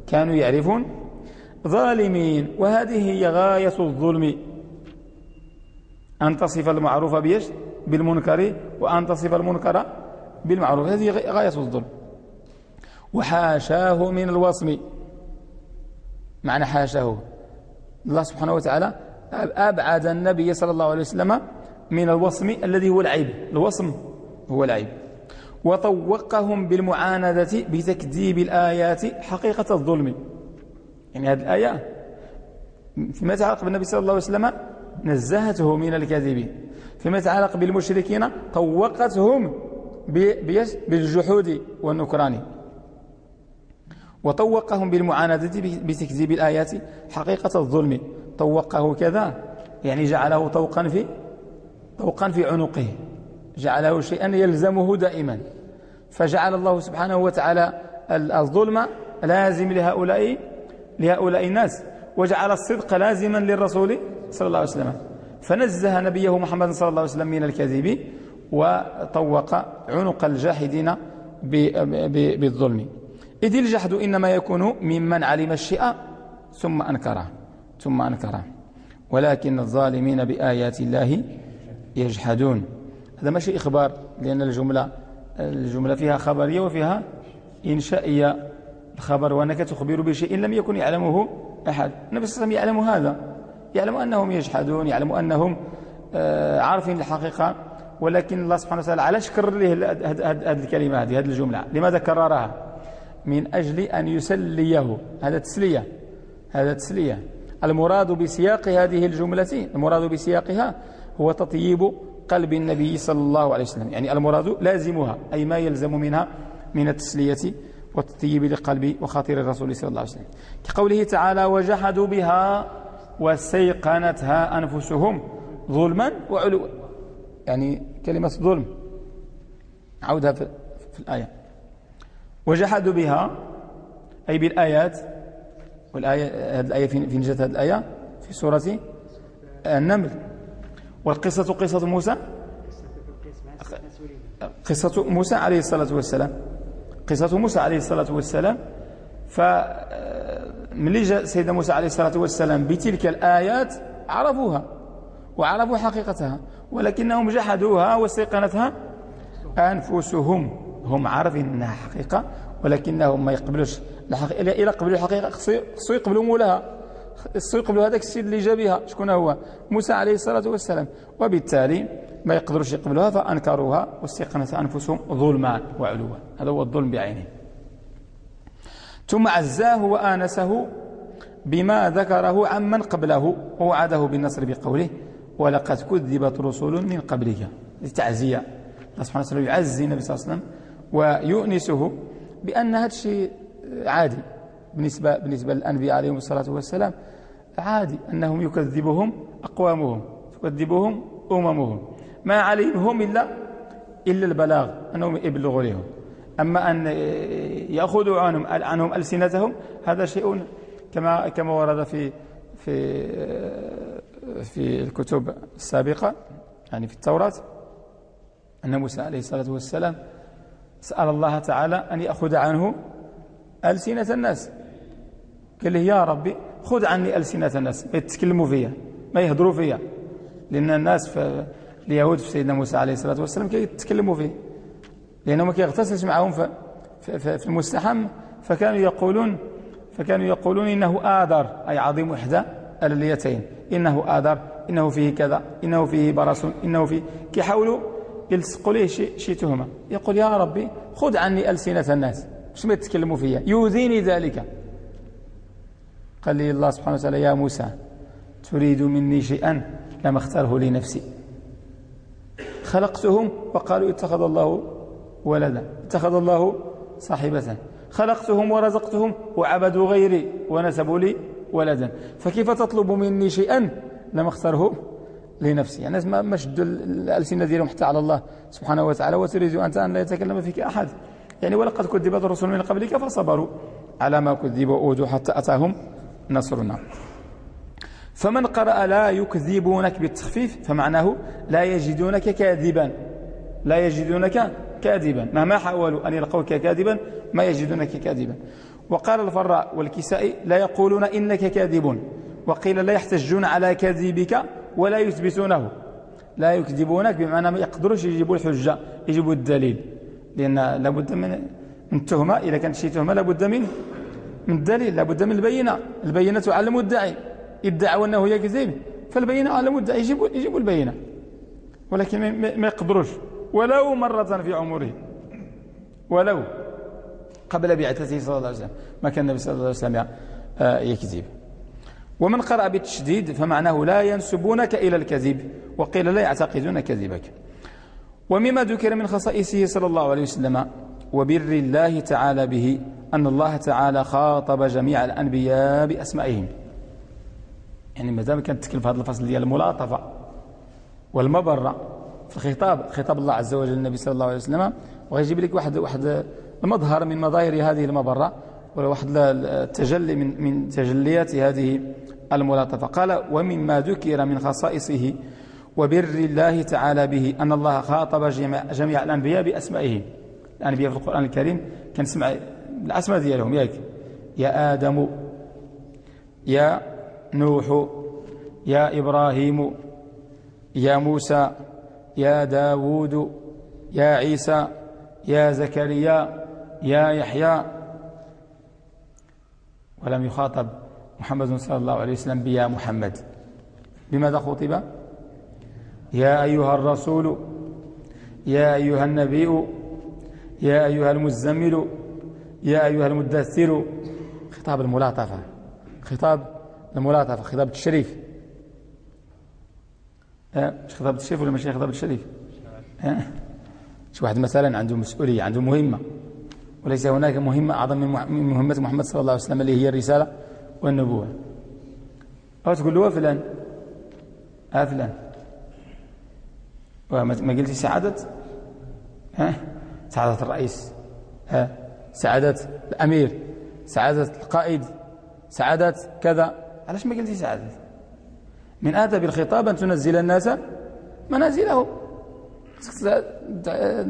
كانوا يعرفون. ظالمين وهذه هي غاية الظلم. أن تصف المعروف بالمنكر وأن تصف المنكر بالمعروف. هذه غاية الظلم. وحاشاه من الوصم. معنى حاشاه. الله سبحانه وتعالى أبعد النبي صلى الله عليه وسلم من الوصم الذي هو العيب. الوصم هو العيب. وطوقهم بالمعاندة بتكذيب الآيات حقيقة الظلم. يعني هذه الآية فيما يتعلق بالنبي صلى الله عليه وسلم نزهته من الكذب. فيما يتعلق بالمشركين طوقتهم بالجحود والنكران. وطوقهم بالمعاندة بتكذيب الآيات حقيقة الظلم. طوقه كذا يعني جعله طوقا في طوقا في عنقه. جعله شيئا يلزمه دائما. فجعل الله سبحانه وتعالى الظلم لازم لهؤلاء لهؤلاء الناس وجعل الصدق لازما للرسول صلى الله عليه وسلم. فنزه نبيه محمد صلى الله عليه وسلم من الكذب وطوق عنق الجاحدين بالظلم. إذ الجحد إنما يكون ممن علم الشيء ثم أنكره ثم أنكره. ولكن الظالمين بآيات الله يجحدون. هذا ماشي إخبار لأن الجملة الجملة فيها خبرية وفيها إنشائية. الخبر وأنك تخبر بشيء لم يكن يعلمه أحد. النبي صلى الله عليه وسلم يعلم هذا. يعلم أنهم يجحدون يعلم أنهم آه، عارفين الحقيقة ولكن الله سبحانه وتعالى علاش كرر له هذه الكلمة هذه هذه الجملة. لماذا كررها؟ من أجل أن يسليه. هذا تسلية. هذا تسلية. المراد بسياق هذه الجملة المراد بسياقها هو تطيب قلب النبي صلى الله عليه وسلم. يعني المراد لازمها أي ما يلزم منها من التسلية. والتطيب لقلب وخاطر الرسول صلى الله عليه وسلم. كقوله تعالى وجحدوا بها واستيقنتها أنفسهم ظلما وعلوا. يعني كلمة ظلم. عودها في, في الآية. وجحدوا بها أي بالآيات. والآية هذه الآية في نجاة هذه الآية في سورة النمل. والقصة قصة موسى. قصة موسى عليه الصلاة والسلام. قصة موسى عليه الصلاة والسلام. فملي جاء سيدنا موسى عليه الصلاة والسلام بتلك الآيات عرفوها وعرفوا حقيقتها ولكنهم جحدوها واستيقنتها. أنفسهم هم عارفين أنها حقيقة ولكنهم ما يقبلوش الحقيقة. إلى قبلوا الحقيقة خصوا يقبلوا مولاها. خصوا يقبلوا هذاك السيد اللي جا بها. شكون هو؟ موسى عليه الصلاة والسلام. وبالتالي ما يقدروش يقبلوها فأنكروها واستيقنت أنفسهم ظلما وعلوا. هذا هو الظلم بعينه. ثم عزاه وآنسه بما ذكره عمن قبله ووعده بالنصر بقوله ولقد كذبت رسل من قبلك. لتعزية الله سبحانه وتعالى يعزي النبي صلى الله عليه وسلم ويؤنسه بأن هذا الشيء عادي بالنسبة, بالنسبة للأنبياء عليهم الصلاة والسلام. عادي أنهم يكذبهم أقوامهم تكذبهم أممهم. ما عليهم إلا إلا البلاغ أنهم يبلغوا لهم أما أن يأخذوا عنهم, عنهم ألسنتهم هذا شيء كما كما ورد في في في الكتب السابقة يعني في التوراة أن موسى عليه الصلاة والسلام سأل الله تعالى أن يأخذ عنه ألسنة الناس. قال له يا ربي خذ عني ألسنة الناس. ما يتكلموا فيها ما يهضروا فيها لأن الناس في اليهود في سيدنا موسى عليه الصلاة والسلام كيتكلموا فيه. لأنه ما كيغتسلش معهم في, المستحم فكانوا يقولون فكانوا يقولون إنه آذر أي عظيم إحدى اليتين إنه آذر إنه فيه كذا إنه فيه برس إنه فيه كيحاولوا يلصقوا ليه شي, شي تهمة. يقول يا ربي خذ عني ألسنة الناس. مش ما يتكلموا فيها يؤذيني ذلك. قال لي الله سبحانه وتعالى يا موسى تريد مني شيئا لم أختاره لنفسي. خلقتهم وقالوا اتخذ الله ولدا اتخذ الله صاحبة. خلقتهم ورزقتهم وعبدوا غيري ونسبوا لي ولدا. فكيف تطلب مني شيئا؟ لم أختره لنفسي. يعني ما مشد الألسنة ديالهم حتى على الله سبحانه وتعالى. وتريد أنت أن لا يتكلم فيك أحد. يعني ولقد كذبت الرسل من قبلك فصبروا على ما كذبوا أودوا حتى أتاهم نصرنا. فمن قرأ لا يكذبونك بالتخفيف فمعناه لا يجدونك كاذبا. لا يجدونك كاذبا. مهما حاولوا أن يلقوك كاذبا ما يجدونك كاذبا. وقال الفراء والكسائي لا يقولون إنك كاذب. وقيل لا يحتجون على كذبك ولا يثبتونه. لا يكذبونك بمعنى ما يقدروش يجيبوا الحجة يجيبوا الدليل. لأن لابد من التهمة إذا كانت شي تهمة لابد من من الدليل لابد من البينة. البينة على المدعي ادعوا أنه يكذب فالبينة على المدعي يجيبوا, يجيبوا البينة. ولكن ما يقدروش. ولو مرة في عمره. ولو. قبل بعثته صلى الله عليه وسلم. ما كان النبي صلى الله عليه وسلم آه، يكذب ومن قرأ بالتشديد فمعناه لا ينسبونك إلى الكذب وقيل لا يعتقدون كذبك. ومما ذكر من خصائصه صلى الله عليه وسلم وبر الله تعالى به أن الله تعالى خاطب جميع الأنبياء بأسمائهم. يعني مازال كانت تتكلم في هذا الفصل ديال الملاطفة والمبرة في الخطاب خطاب الله عز وجل النبي صلى الله عليه وسلم ويجيب لك واحد واحد المظهر من مظاهر هذه المبرة ولا واحد التجلي من من تجليات هذه الملاطفة. قال ومما ذكر من خصائصه وبر الله تعالى به أن الله خاطب جميع, جميع الأنبياء بأسمائهم الأنبياء في القرآن الكريم كان سمع الأسماء ديالهم ياك. يا آدم يا نوح يا إبراهيم يا موسى يا داود يا عيسى يا زكريا يا يحيى. ولم يخاطب محمد صلى الله عليه وسلم بيا محمد. بماذا خطب يا أيها الرسول يا أيها النبي يا أيها المزمل يا أيها المدثر. خطاب الملاطفة خطاب الملاطفة خطاب التشريف مش خطاب التشريف ولا ماشي خطاب التشريف شي واحد مثلا عنده مسؤولية عنده مهمة. وليس هناك مهمة أعظم من مهمة محمد صلى الله عليه وسلم اللي هي الرسالة والنبوة. أو تقول له فلان ها فلان ما قلتي سعادة؟ ها سعادة الرئيس. ها سعادة الأمير. سعادة القائد. سعادة كذا. علاش ما قلتي سعادة من آداب الخطاب أن تنزل الناس منازلهم.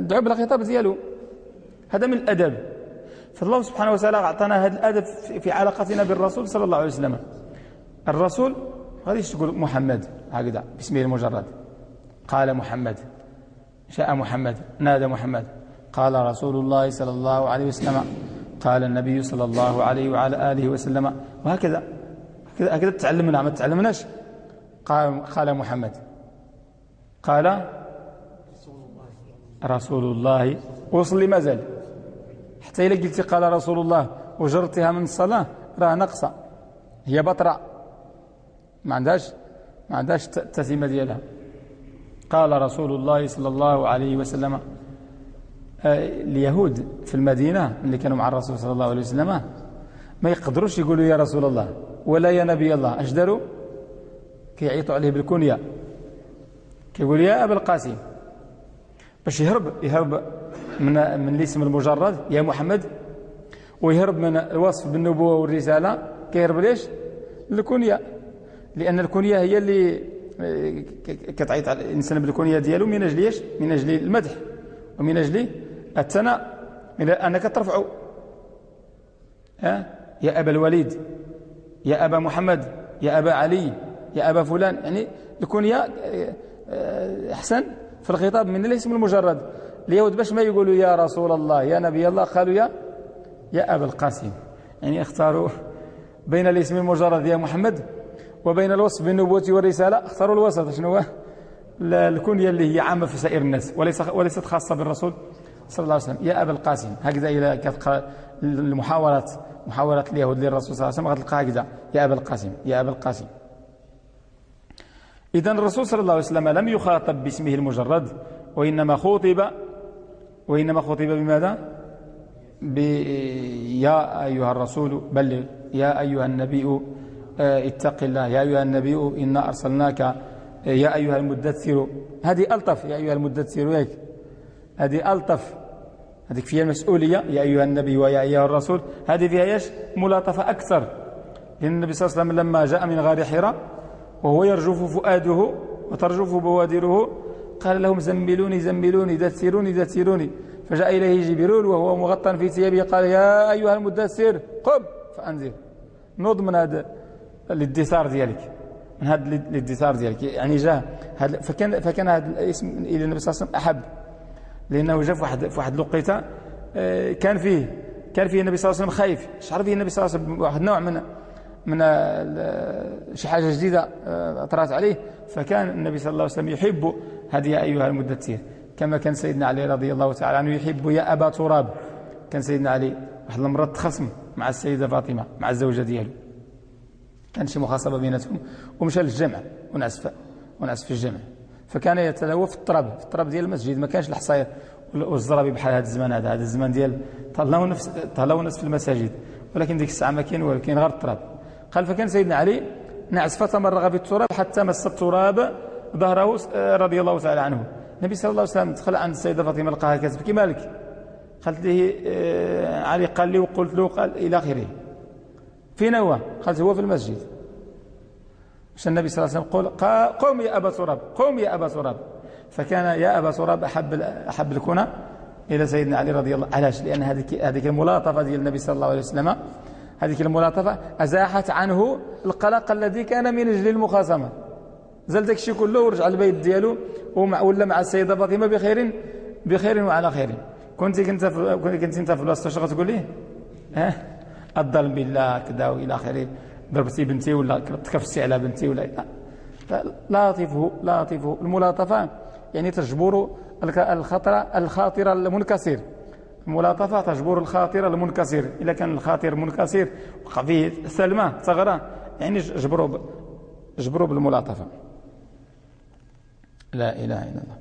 دعوا بالخطاب ديالو هذا من الأدب. فالله سبحانه وتعالى أعطانا هذا الأدب في علاقتنا بالرسول صلى الله عليه وسلم. الرسول غاديش تقول؟ محمد. هكذا. باسمه المجرد. قال محمد. شاء محمد. نادى محمد. قال رسول الله صلى الله عليه وسلم. قال النبي صلى الله عليه وعلى آله وسلم. وهكذا. هكذا تعلمنا ما تعلمناش. قال, قال محمد. قال رسول الله. وصل ما زال. حتى إذا قلت قال رسول الله وجرتها من الصلاة راه نقصة هي بطرة. ما عندهاش ما عندهاش التسمية ديالها. قال رسول الله صلى الله عليه وسلم آه، اليهود في المدينة اللي كانوا مع الرسول صلى الله عليه وسلم ما يقدروش يقولوا يا رسول الله. ولا يا نبي الله اش داروا كيعيطوا عليه بالكنية. كيقول يا أبا القاسم باش يهرب يهرب من من الاسم المجرد يا محمد. ويهرب من الوصف بالنبوة والرسالة. كيهرب ليش؟ الكنية لأن الكنية هي اللي كتعيط على الإنسان بالكونيه ديالو. من أجل إيش؟ من أجل المدح. ومن أجل الثناء. من أنك ترفع ها؟ يا أبا الوليد. يا أبا محمد يا أبا علي يا أبا فلان يعني الكونيه آه، أحسن في الخطاب من الاسم المجرد. اليهود باش ما يقولوا يا رسول الله يا نبي الله قالوا يا يا أبا القاسم. يعني اختاروا بين الاسم المجرد يا محمد وبين الوصف بالنبوة والرسالة. اختاروا الوسط شنو هو؟ الكنية اللي هي عامة في سائر الناس وليس وليست خاصة بالرسول صلى الله عليه وسلم. يا أبا القاسم هكذا إلى كتقرأ محاورات اليهود للرسول صلى الله عليه وسلم. غتلقى هكذا. يا أبا القاسم يا أبا القاسم. إذا الرسول صلى الله عليه وسلم لم يخاطب باسمه المجرد وإنما خطب وإنما خطب بماذا؟ يا أيها الرسول بلغ يا أيها النبي آه، اتق الله. يا أيها النبي إنا أرسلناك آه، يا أيها المدثر. هذه ألطف يا أيها المدثر هذه ألطف. هذيك فيها المسؤولية يا أيها النبي ويا أيها الرسول. هذه فيها إيش؟ ملاطفة أكثر. لأن النبي صلى الله عليه وسلم لما جاء من غار حراء وهو يرجف فؤاده وترجف بوادره قال لهم زملوني زملوني دثروني دثروني. فجاء إليه جبريل وهو مغطى في ثيابه قال يا أيها المدثر قم. فأنزل نض من هذا الادثار ديالك. من هذا الادثار ديالك. يعني جاء فكان فكان هذا الاسم إلى النبي صلى الله عليه وسلم أحب. لأنه جاء في واحد في واحد الوقيته آه، كان فيه كان فيه النبي صلى الله عليه وسلم خايف. شعر فيه النبي صلى الله عليه وسلم؟ واحد نوع من من شي حاجة جديدة آه، طرات عليه. فكان النبي صلى الله عليه وسلم يحب هذه أيها المدثر. كما كان سيدنا علي رضي الله تعالى عنه يحب يا أبا تراب. كان سيدنا علي واحد المره تخصم مع السيدة فاطمة مع الزوجة ديالو. كان شي مخاصبة بيناتهم. ومشى للجمع ونعس ونعس في الجمع. فكان يتلوى في التراب في التراب ديال المسجد ما كانش الحصاير والزرابي بحال هذا الزمان هذا. هذا الزمان ديال طلعوا نفس طلعوا نفس في المساجد ولكن ديك الساعة ما كاين ولكن غير التراب قال فكان سيدنا علي نعس فتمرغ في التراب حتى مس التراب ظهره رضي الله تعالى عنه. النبي صلى الله عليه وسلم دخل عند السيدة فاطمة لقاها كتبكي مالك؟ قالت له آه، علي قال لي وقلت له قال إلى آخره. فين هو؟ قالت هو في المسجد. مش النبي صلى الله عليه وسلم قال قوم يا أبا تراب قوم يا أبا تراب فكان يا أبا تراب أحب أحب الكنى إلى سيدنا علي رضي الله علاش؟ لأن هذه الملاطفة ديال النبي صلى الله عليه وسلم هذيك الملاطفة أزاحت عنه القلق الذي كان من أجل المخاصمة. زال داك الشيء كله ورجع البيت ديالو ولا مع السيدة فاطمة بخير بخير وعلى خير. كنت كنت كنت أنت في الوسط شنو غتقول لي؟ ها؟ الظلم بالله كذا وإلى آخره. ضربتي بنتي ولا تكفستي على بنتي ولا لاطفه لاطفه الملاطفه يعني تجبر الخطر الخاطر المنكسر. الملاطفة تجبر الخاطر المنكسر. إذا كان الخاطر منكسر وقع فيه سلمه ثغره يعني جبروا جبروا بالملاطفة. لا إله إلا الله.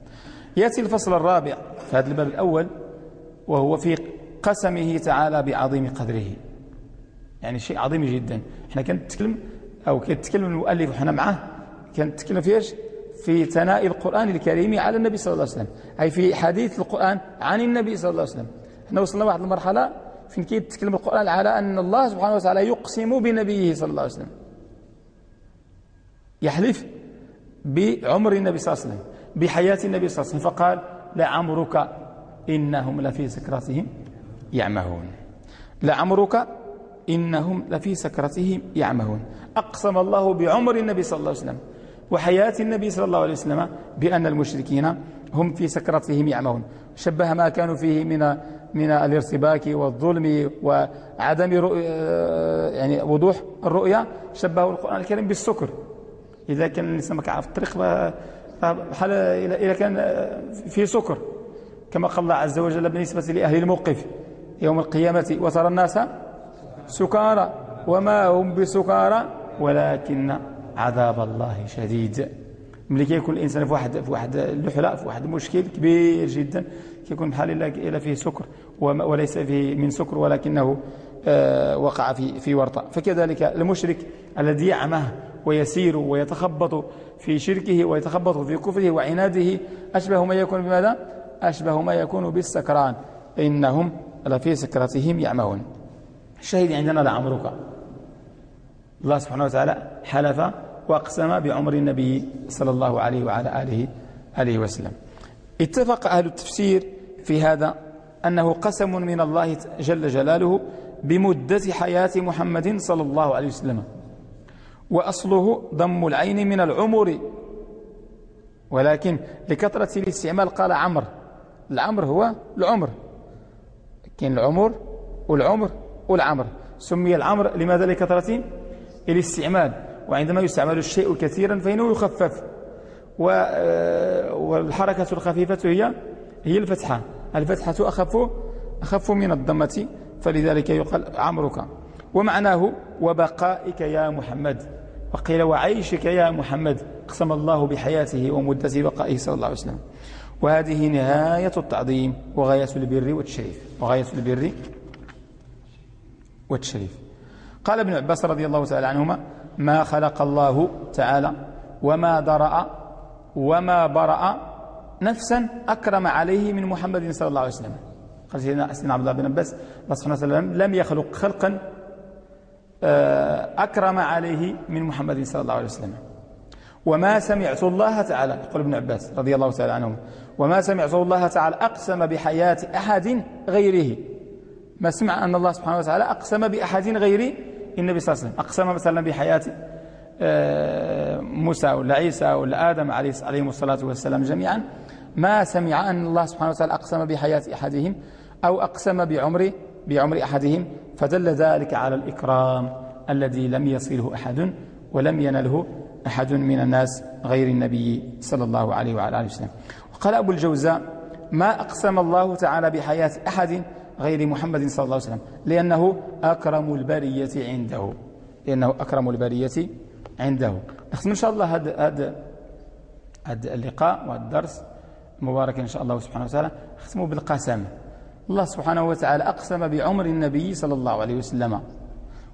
يأتي الفصل الرابع في هذا الباب الأول وهو في قسمه تعالى بعظيم قدره. يعني شيء عظيم جدا. إحنا كنتكلم أو كيتكلم المؤلف وحنا معاه. كنتكلم في إيش؟ في ثناء القرآن الكريم على النبي صلى الله عليه وسلم. أي في حديث القرآن عن النبي صلى الله عليه وسلم. إحنا وصلنا واحد المرحلة فين كيتكلم القرآن على أن الله سبحانه وتعالى يقسم بنبيه صلى الله عليه وسلم. يحلف بعمر النبي صلى الله عليه وسلم بحياة النبي صلى الله عليه وسلم. فقال لعمرك إنهم لفي سكرتهم يعمهون. لعمرك إنهم لفي سكرتهم يعمهون. أقسم الله بعمر النبي صلى الله عليه وسلم وحياة النبي صلى الله عليه وسلم بأن المشركين هم في سكرتهم يعمهون. شبه ما كانوا فيه من من الارتباك والظلم وعدم يعني وضوح الرؤيا شبهوا القرآن الكريم بالسكر. إذا كان الإنسان ما كيعرف الطريق بحال إذا كان في سكر. كما قال الله عز وجل بالنسبة لأهل الموقف يوم القيامة وترى الناس سكارى وما هم بسكارى ولكن عذاب الله شديد. ملي كيكون الإنسان في واحد في واحد اللحله في واحد مشكل كبير جدا كيكون بحال الا فيه سكر وليس فيه من سكر ولكنه آه، وقع في في ورطة. فكذلك المشرك الذي يعمه ويسير ويتخبط في شركه ويتخبط في كفره وعناده أشبه ما يكون بماذا؟ أشبه ما يكون بالسكران. إنهم لفي سكرتهم يعمهون. الشهيد عندنا لعمرك الله سبحانه وتعالى حلف وأقسم بعمر النبي صلى الله عليه وعلى آله, آله وسلم. اتفق أهل التفسير في هذا أنه قسم من الله جل جلاله بمدة حياة محمد صلى الله عليه وسلم وأصله ضم العين من العمر. ولكن لكثرة الاستعمال قال عمر. العمر هو العمر كاين العمر والعمر والعمر سمي العمر لماذا لكثرة الاستعمال وعندما يستعمل الشيء كثيرا فإنه يخفف. آه، والحركة الخفيفة هي هي الفتحة. الفتحة أخف أخف من الضمة فلذلك يقال عمرك. ومعناه وبقائك يا محمد. وقيل وعيشك يا محمد. أقسم الله بحياته ومدة بقائه صلى الله عليه وسلم. وهذه نهاية التعظيم وغاية البر والتشريف وغاية البر والتشريف قال ابن عباس رضي الله تعالى عنهما ما خلق الله تعالى وما درأ وما برأ نفسا أكرم عليه من محمد صلى الله عليه وسلم. قال سيدنا عبد الله بن عباس الله سبحانه وتعالى لم يخلق خلقا آه، أكرم عليه من محمد صلى الله عليه وسلم. وما سمعت الله تعالى يقول ابن عباس رضي الله تعالى عنهم وما سمعت الله تعالى أقسم بحياة أحد غيره. ما سمع أن الله سبحانه وتعالى أقسم بأحد غير النبي صلى الله عليه وسلم. أقسم مثلا بحياة آه، موسى ولا عيسى ولا آدم عليهم الصلاة والسلام جميعا. ما سمع أن الله سبحانه وتعالى أقسم بحياة أحدهم أو أقسم بعمر بعمر أحدهم فدل ذلك على الإكرام الذي لم يصله أحد ولم ينله أحد من الناس غير النبي صلى الله عليه وعلى آله وسلم. وقال أبو الجوزاء ما أقسم الله تعالى بحياة أحد غير محمد صلى الله عليه وسلم لأنه أكرم البرية عنده لأنه أكرم البرية عنده. نختم إن شاء الله هذا اللقاء وهذا الدرس مبارك إن شاء الله سبحانه وتعالى. نختمه بالقسم. الله سبحانه وتعالى أقسم بعمر النبي صلى الله عليه وسلم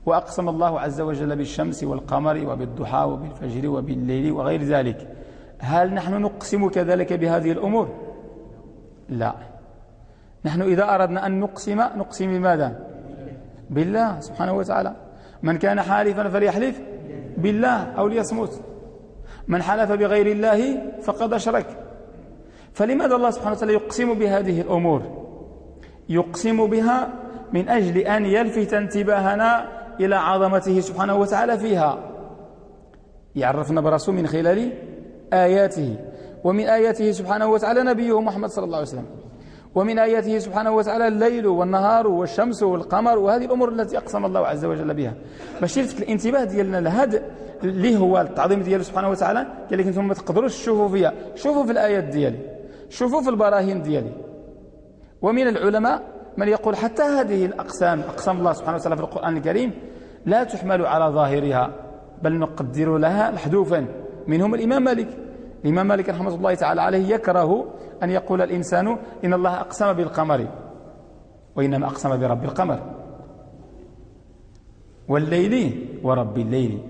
وأقسم الله عز وجل بالشمس والقمر وبالضحى وبالفجر وبالليل وغير ذلك. هل نحن نقسم كذلك بهذه الأمور؟ لا. نحن إذا أردنا أن نقسم نقسم بماذا؟ بالله سبحانه وتعالى. من كان حالفا فليحلف بالله أو ليصمت. من حلف بغير الله فقد أشرك. فلماذا الله سبحانه وتعالى يقسم بهذه الأمور؟ يقسم بها من أجل أن يلفت انتباهنا إلى عظمته سبحانه وتعالى فيها. يعرفنا برسول من خلال آياته. ومن آياته سبحانه وتعالى نبيه محمد صلى الله عليه وسلم. ومن آياته سبحانه وتعالى الليل والنهار والشمس والقمر وهذه الأمور التي أقسم الله عز وجل بها. باش يلفت الانتباه ديالنا لهذا اللي هو التعظيم دياله سبحانه وتعالى؟ قال لك أنتم ما تقدروش تشوفوا فيها شوفوا في الآيات ديالي. شوفوا في البراهين ديالي. ومن العلماء من يقول حتى هذه الأقسام أقسام الله سبحانه وتعالى في القرآن الكريم لا تحمل على ظاهرها بل نقدر لها محذوفا. منهم الإمام مالك. الإمام مالك رحمة الله تعالى عليه يكره أن يقول الإنسان إن الله أقسم بالقمر وإنما أقسم برب القمر والليل ورب الليل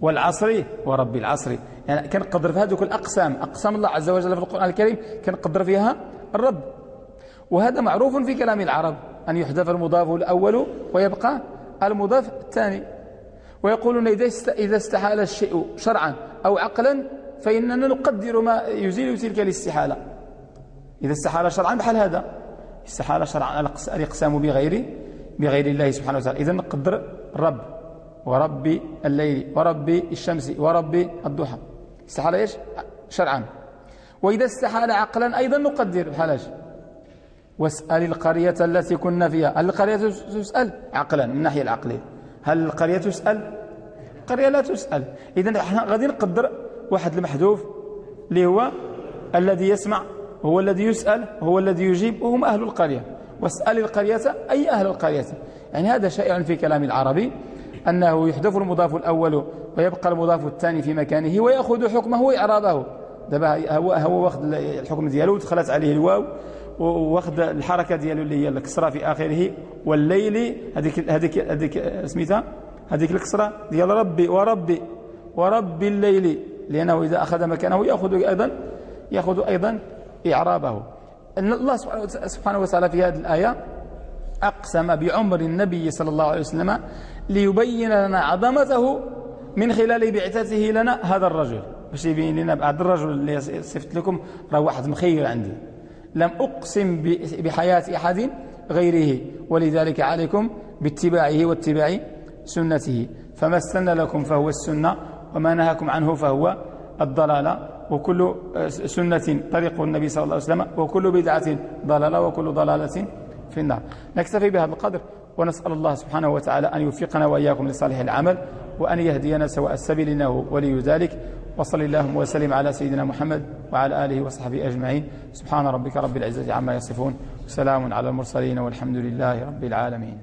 والعصر ورب العصر. يعني كنقدر في هذوك الأقسام أقسام الله عز وجل في القرآن الكريم كنقدر فيها الرب. وهذا معروف في كلام العرب أن يحذف المضاف الأول ويبقى المضاف الثاني. ويقولون إذا استحال الشيء شرعا أو عقلا فإننا نقدر ما يزيل تلك الاستحالة. إذا استحال شرعا بحال هذا. استحال شرعا الإقسام بغير بغير الله سبحانه وتعالى. إذا نقدر رب ورب الليل ورب الشمس ورب الضحى. استحال إيش؟ شرعا. وإذا استحال عقلا أيضا نقدر بحال واسأل القرية التي كنا فيها. هل القرية تسأل؟ عقلا من الناحية العقلية. هل القرية تسأل؟ القرية لا تسأل. إذا إحنا غادي نقدر واحد المحذوف اللي هو الذي يسمع هو الذي يسأل هو الذي يجيب وهم أهل القرية. واسأل القرية أي أهل القرية؟ يعني هذا شائع في كلام العربي أنه يحذف المضاف الأول ويبقى المضاف الثاني في مكانه ويأخذ حكمه وإعرابه. دابا هو هو واخد الحكم ديالو ودخلت عليه الواو واخد الحركة ديالو اللي هي الكسرة في آخره والليل هذيك هذيك هذيك سميتها هذيك الكسرة ديال ربي وربي وربي الليل. لأنه إذا أخذ مكانه يأخذ أيضا يأخذ أيضا إعرابه. إن الله سبحانه وتعالى في هذه الآية أقسم بعمر النبي صلى الله عليه وسلم ليبين لنا عظمته من خلال بعثته لنا هذا الرجل. باش يبين لنا بعد الرجل اللي صفت لكم راه واحد مخير عندي. لم أقسم بحياة أحد غيره ولذلك عليكم باتباعه واتباع سنته. فما استنى لكم فهو السنة وما نهاكم عنه فهو الضلالة وكل سنة طريق النبي صلى الله عليه وسلم وكل بدعة ضلالة وكل ضلالة في النار. نكتفي بهذا القدر ونسأل الله سبحانه وتعالى أن يوفقنا وإياكم لصالح العمل وأن يهدينا سواء السبيل إنه ولي ذلك. وصل اللهم وسلم على سيدنا محمد وعلى آله وصحبه أجمعين. سبحان ربك رب العزة عما يصفون. وسلام على المرسلين والحمد لله رب العالمين.